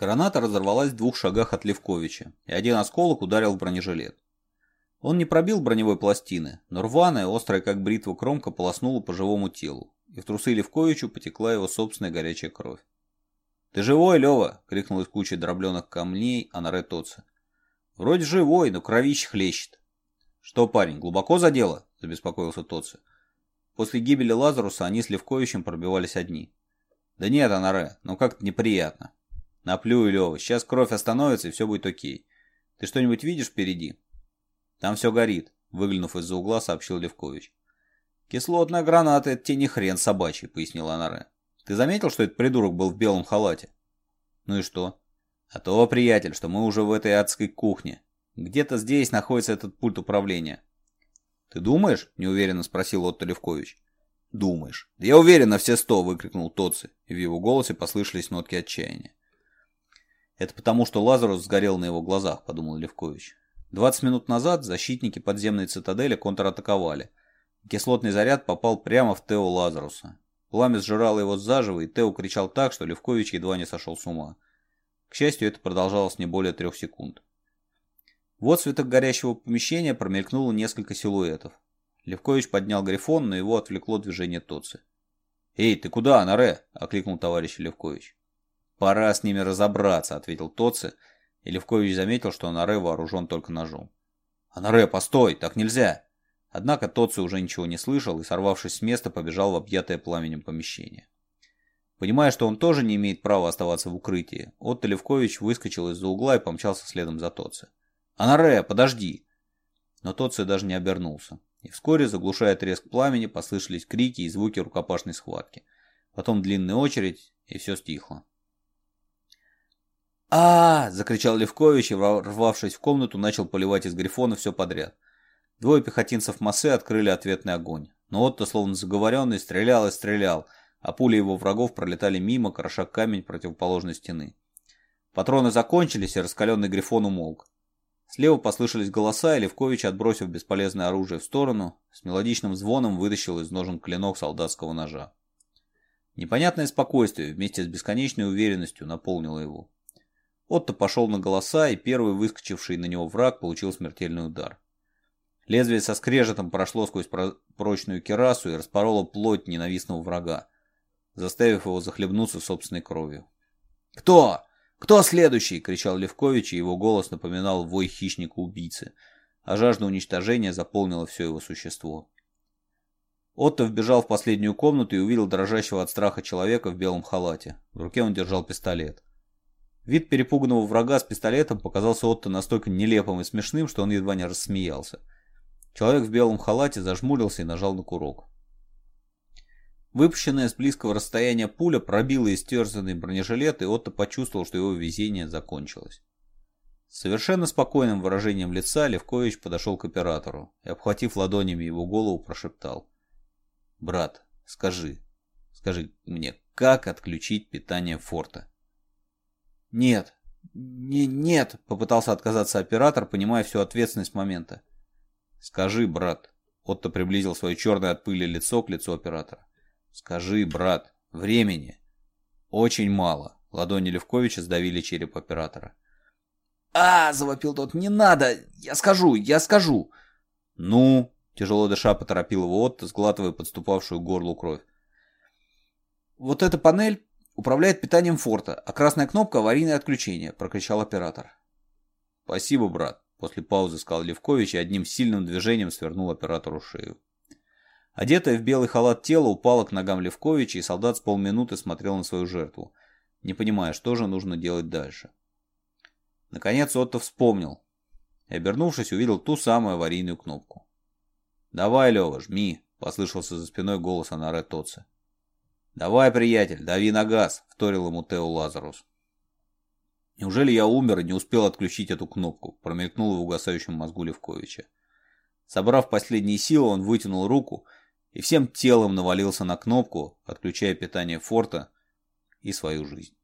Граната разорвалась в двух шагах от Левковича, и один осколок ударил в бронежилет. Он не пробил броневой пластины, но рваная, острая как бритва кромка полоснула по живому телу, и в трусы Левковичу потекла его собственная горячая кровь. «Ты живой, Лева!» — крикнул из кучи дробленых камней Анаре Тоце. «Вроде живой, но кровище хлещет». «Что, парень, глубоко задело?» — забеспокоился Тоце. После гибели Лазаруса они с Левковичем пробивались одни. «Да нет, Анаре, ну как-то неприятно. Наплюй, Лева, сейчас кровь остановится и все будет окей. Ты что-нибудь видишь впереди? Там все горит, выглянув из-за угла, сообщил Левкович. Кислотная граната — это тебе не хрен собачий, пояснила Анаре. Ты заметил, что этот придурок был в белом халате? Ну и что? А то, приятель, что мы уже в этой адской кухне. Где-то здесь находится этот пульт управления. Ты думаешь? Неуверенно спросил Отто Левкович. Думаешь. Да я уверен на все сто, выкрикнул Тоци, и в его голосе послышались нотки отчаяния. «Это потому, что Лазарус сгорел на его глазах», — подумал Левкович. 20 минут назад защитники подземной цитадели контратаковали. Кислотный заряд попал прямо в Тео Лазаруса. Пламя сжирало его заживо, и Тео кричал так, что Левкович едва не сошел с ума. К счастью, это продолжалось не более трех секунд. В отцветах горящего помещения промелькнуло несколько силуэтов. Левкович поднял грифон, но его отвлекло движение Тоцы. «Эй, ты куда, Наре?» – окликнул товарищ Левкович. «Пора с ними разобраться», — ответил Тоци, и Левкович заметил, что Анаре вооружен только ножом. «Анаре, постой, так нельзя!» Однако Тоци уже ничего не слышал и, сорвавшись с места, побежал в объятое пламенем помещение. Понимая, что он тоже не имеет права оставаться в укрытии, Отто Левкович выскочил из-за угла и помчался следом за Тоци. «Анаре, подожди!» Но Тоци даже не обернулся. И вскоре, заглушая треск пламени, послышались крики и звуки рукопашной схватки. Потом длинная очередь, и все стихло а закричал Левкович и, ворвавшись в комнату, начал поливать из грифона все подряд. Двое пехотинцев массы открыли ответный огонь. Но Отто, словно заговоренный, стрелял и стрелял, а пули его врагов пролетали мимо, кроша камень противоположной стены. Патроны закончились, и раскаленный грифон умолк. Слева послышались голоса, и Левкович, отбросив бесполезное оружие в сторону, с мелодичным звоном вытащил из ножен клинок солдатского ножа. Непонятное спокойствие вместе с бесконечной уверенностью наполнило его. Отто пошел на голоса, и первый выскочивший на него враг получил смертельный удар. Лезвие со скрежетом прошло сквозь прочную керасу и распороло плоть ненавистного врага, заставив его захлебнуться собственной кровью. «Кто? Кто следующий?» — кричал Левкович, и его голос напоминал вой хищника-убийцы, а жажда уничтожения заполнила все его существо. Отто вбежал в последнюю комнату и увидел дрожащего от страха человека в белом халате. В руке он держал пистолет. Вид перепуганного врага с пистолетом показался Отто настолько нелепым и смешным, что он едва не рассмеялся. Человек в белом халате зажмурился и нажал на курок. Выпущенная с близкого расстояния пуля пробила истерзанный бронежилет, и Отто почувствовал, что его везение закончилось. С совершенно спокойным выражением лица Левкович подошел к оператору и, обхватив ладонями его голову, прошептал. «Брат, скажи, скажи мне, как отключить питание форта?» «Нет, не, нет», — попытался отказаться оператор, понимая всю ответственность момента. «Скажи, брат». Отто приблизил свое черное от пыли лицо к лицу оператора. «Скажи, брат, времени». «Очень мало». Ладони Левковича сдавили череп оператора. «А!» — завопил тот. «Не надо! Я скажу! Я скажу!» «Ну!» — тяжело дыша поторопил его Отто, сглатывая подступавшую горлу кровь. «Вот эта панель управляет питанием форта, а красная кнопка – аварийное отключение», – прокричал оператор. «Спасибо, брат», – после паузы сказал Левкович и одним сильным движением свернул оператору шею. Одетое в белый халат тело упало к ногам Левковича, и солдат с полминуты смотрел на свою жертву, не понимая, что же нужно делать дальше. Наконец Отто вспомнил и, обернувшись, увидел ту самую аварийную кнопку. «Давай, Лева, жми!» – послышался за спиной голос Анаре Тоца. «Давай, приятель, дави на газ», — вторил ему Тео Лазарус. «Неужели я умер и не успел отключить эту кнопку?» — промелькнуло в угасающем мозгу Левковича. Собрав последние силы, он вытянул руку и всем телом навалился на кнопку, отключая питание форта и свою жизнь.